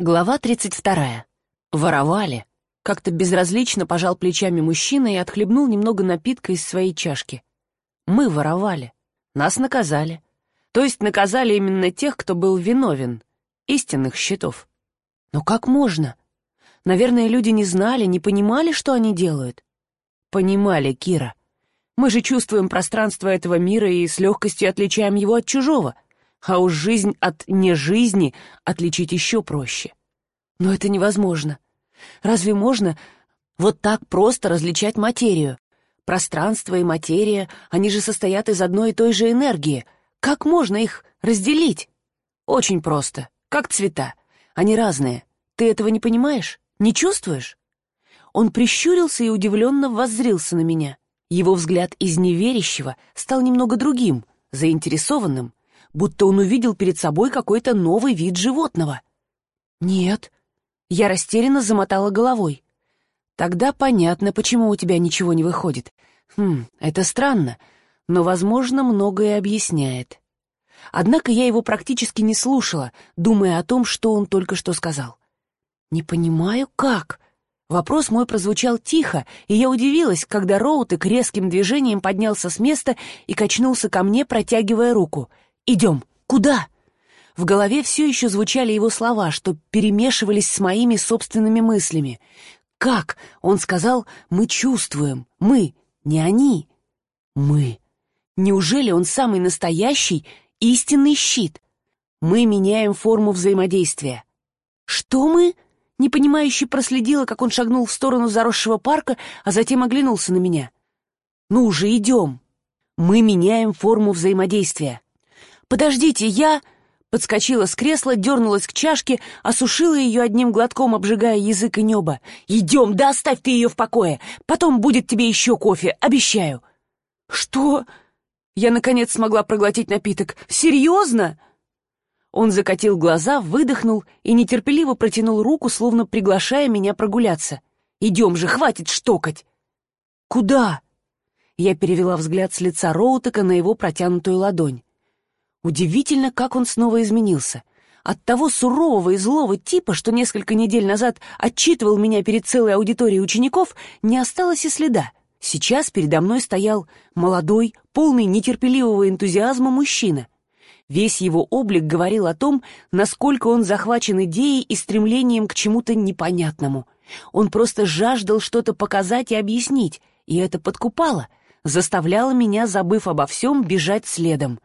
Глава 32. Воровали. Как-то безразлично пожал плечами мужчина и отхлебнул немного напитка из своей чашки. Мы воровали. Нас наказали. То есть наказали именно тех, кто был виновен. Истинных счетов. Но как можно? Наверное, люди не знали, не понимали, что они делают. Понимали, Кира. Мы же чувствуем пространство этого мира и с легкостью отличаем его от чужого — а уж жизнь от нежизни отличить еще проще. Но это невозможно. Разве можно вот так просто различать материю? Пространство и материя, они же состоят из одной и той же энергии. Как можно их разделить? Очень просто. Как цвета. Они разные. Ты этого не понимаешь? Не чувствуешь? Он прищурился и удивленно воззрился на меня. Его взгляд из неверящего стал немного другим, заинтересованным, будто он увидел перед собой какой-то новый вид животного. «Нет». Я растерянно замотала головой. «Тогда понятно, почему у тебя ничего не выходит. Хм, это странно, но, возможно, многое объясняет». Однако я его практически не слушала, думая о том, что он только что сказал. «Не понимаю, как?» Вопрос мой прозвучал тихо, и я удивилась, когда Роутек резким движением поднялся с места и качнулся ко мне, протягивая руку — «Идем! Куда?» В голове все еще звучали его слова, что перемешивались с моими собственными мыслями. «Как?» — он сказал, «мы чувствуем. Мы, не они. Мы. Неужели он самый настоящий, истинный щит? Мы меняем форму взаимодействия». «Что мы?» Непонимающе проследила, как он шагнул в сторону заросшего парка, а затем оглянулся на меня. «Ну уже идем. Мы меняем форму взаимодействия». «Подождите, я...» Подскочила с кресла, дернулась к чашке, осушила ее одним глотком, обжигая язык и небо. «Идем, да оставь ты ее в покое! Потом будет тебе еще кофе, обещаю!» «Что?» Я, наконец, смогла проглотить напиток. «Серьезно?» Он закатил глаза, выдохнул и нетерпеливо протянул руку, словно приглашая меня прогуляться. «Идем же, хватит штокать!» «Куда?» Я перевела взгляд с лица Роутека на его протянутую ладонь. Удивительно, как он снова изменился. От того сурового и злого типа, что несколько недель назад отчитывал меня перед целой аудиторией учеников, не осталось и следа. Сейчас передо мной стоял молодой, полный нетерпеливого энтузиазма мужчина. Весь его облик говорил о том, насколько он захвачен идеей и стремлением к чему-то непонятному. Он просто жаждал что-то показать и объяснить, и это подкупало, заставляло меня, забыв обо всем, бежать следом.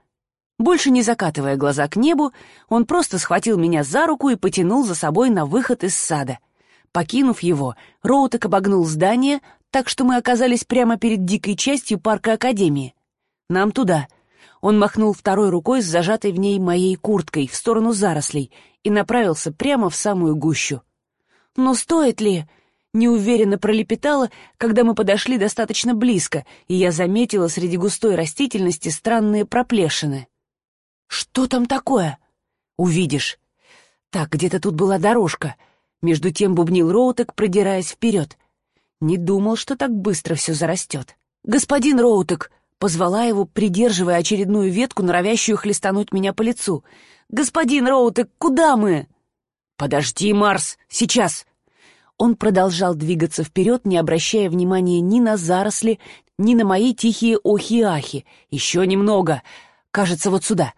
Больше не закатывая глаза к небу, он просто схватил меня за руку и потянул за собой на выход из сада. Покинув его, Роутек обогнул здание, так что мы оказались прямо перед дикой частью парка Академии. «Нам туда». Он махнул второй рукой с зажатой в ней моей курткой в сторону зарослей и направился прямо в самую гущу. «Но стоит ли?» неуверенно пролепетала, когда мы подошли достаточно близко, и я заметила среди густой растительности странные проплешины. «Что там такое?» «Увидишь». «Так, где-то тут была дорожка». Между тем бубнил Роутек, продираясь вперед. Не думал, что так быстро все зарастет. «Господин Роутек!» — позвала его, придерживая очередную ветку, норовящую хлестануть меня по лицу. «Господин Роутек, куда мы?» «Подожди, Марс! Сейчас!» Он продолжал двигаться вперед, не обращая внимания ни на заросли, ни на мои тихие охи-ахи. «Еще немного! Кажется, вот сюда!»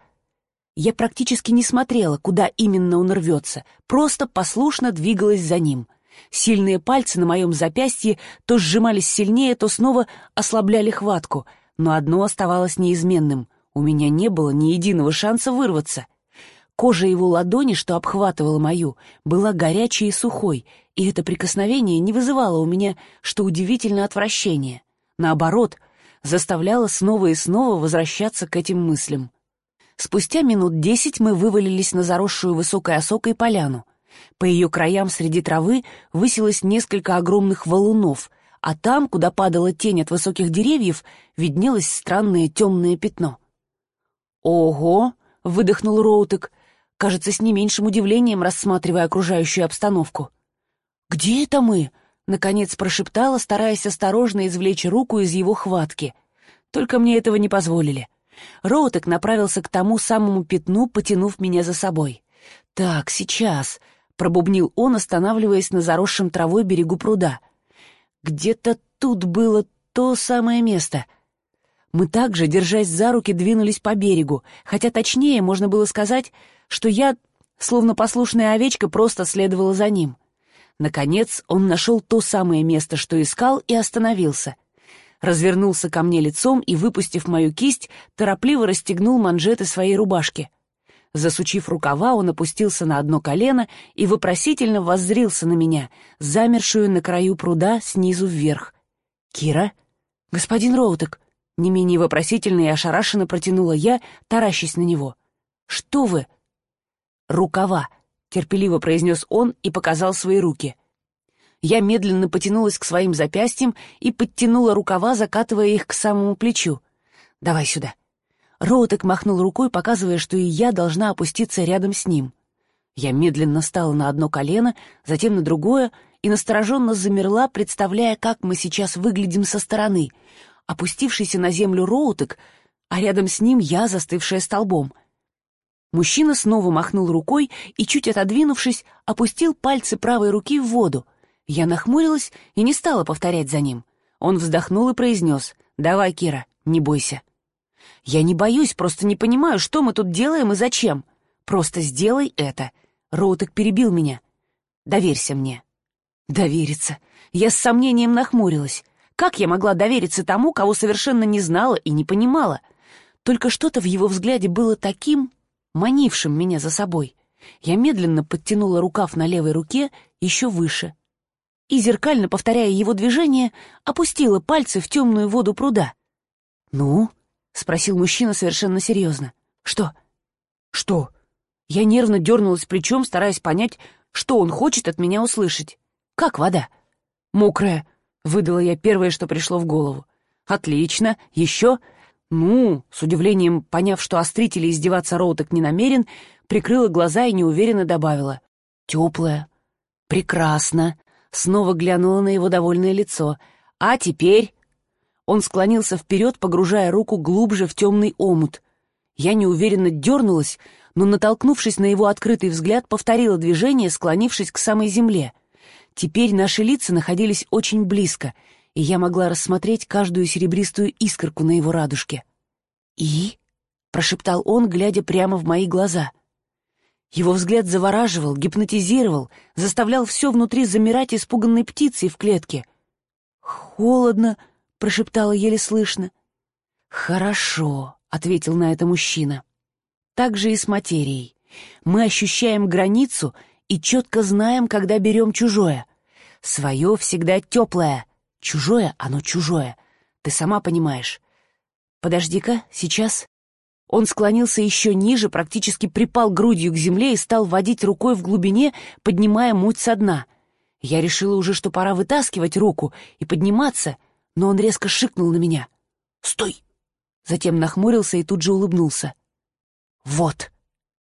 Я практически не смотрела, куда именно он рвется, просто послушно двигалась за ним. Сильные пальцы на моем запястье то сжимались сильнее, то снова ослабляли хватку, но одно оставалось неизменным — у меня не было ни единого шанса вырваться. Кожа его ладони, что обхватывала мою, была горячей и сухой, и это прикосновение не вызывало у меня, что удивительно, отвращение. Наоборот, заставляло снова и снова возвращаться к этим мыслям. Спустя минут десять мы вывалились на заросшую высокой осокой поляну. По ее краям среди травы высилось несколько огромных валунов, а там, куда падала тень от высоких деревьев, виднелось странное темное пятно. «Ого!» — выдохнул Роутек, кажется, с не меньшим удивлением рассматривая окружающую обстановку. «Где это мы?» — наконец прошептала, стараясь осторожно извлечь руку из его хватки. Только мне этого не позволили. Роутек направился к тому самому пятну, потянув меня за собой. «Так, сейчас», — пробубнил он, останавливаясь на заросшем травой берегу пруда. «Где-то тут было то самое место». Мы также, держась за руки, двинулись по берегу, хотя точнее можно было сказать, что я, словно послушная овечка, просто следовала за ним. Наконец он нашел то самое место, что искал, и остановился. Развернулся ко мне лицом и, выпустив мою кисть, торопливо расстегнул манжеты своей рубашки. Засучив рукава, он опустился на одно колено и вопросительно воззрился на меня, замершую на краю пруда снизу вверх. «Кира?» «Господин Роутек?» Не менее вопросительно и ошарашенно протянула я, таращась на него. «Что вы?» «Рукава», — терпеливо произнес он и показал свои руки. Я медленно потянулась к своим запястьям и подтянула рукава, закатывая их к самому плечу. «Давай сюда». Роутек махнул рукой, показывая, что и я должна опуститься рядом с ним. Я медленно стала на одно колено, затем на другое и настороженно замерла, представляя, как мы сейчас выглядим со стороны. Опустившийся на землю Роутек, а рядом с ним я, застывшая столбом. Мужчина снова махнул рукой и, чуть отодвинувшись, опустил пальцы правой руки в воду. Я нахмурилась и не стала повторять за ним. Он вздохнул и произнес «Давай, Кира, не бойся». «Я не боюсь, просто не понимаю, что мы тут делаем и зачем. Просто сделай это». Роутек перебил меня. «Доверься мне». «Довериться». Я с сомнением нахмурилась. Как я могла довериться тому, кого совершенно не знала и не понимала? Только что-то в его взгляде было таким, манившим меня за собой. Я медленно подтянула рукав на левой руке еще выше и, зеркально повторяя его движение, опустила пальцы в темную воду пруда. «Ну?» — спросил мужчина совершенно серьезно. «Что?» «Что?» Я нервно дернулась плечом, стараясь понять, что он хочет от меня услышать. «Как вода?» «Мокрая», — выдала я первое, что пришло в голову. «Отлично. Еще?» «Ну», — с удивлением поняв, что острить или издеваться Роутек не намерен, прикрыла глаза и неуверенно добавила. «Теплая». «Прекрасно», — снова глянула на его довольное лицо. «А теперь...» Он склонился вперед, погружая руку глубже в темный омут. Я неуверенно дернулась, но, натолкнувшись на его открытый взгляд, повторила движение, склонившись к самой земле. Теперь наши лица находились очень близко, и я могла рассмотреть каждую серебристую искорку на его радужке. «И?» — прошептал он, глядя прямо в мои глаза. Его взгляд завораживал, гипнотизировал, заставлял все внутри замирать испуганной птицей в клетке. «Холодно», — прошептала еле слышно. «Хорошо», — ответил на это мужчина. «Так же и с материей. Мы ощущаем границу и четко знаем, когда берем чужое. Свое всегда теплое, чужое оно чужое. Ты сама понимаешь. Подожди-ка, сейчас». Он склонился еще ниже, практически припал грудью к земле и стал водить рукой в глубине, поднимая муть со дна. Я решила уже, что пора вытаскивать руку и подниматься, но он резко шикнул на меня. «Стой!» Затем нахмурился и тут же улыбнулся. «Вот!»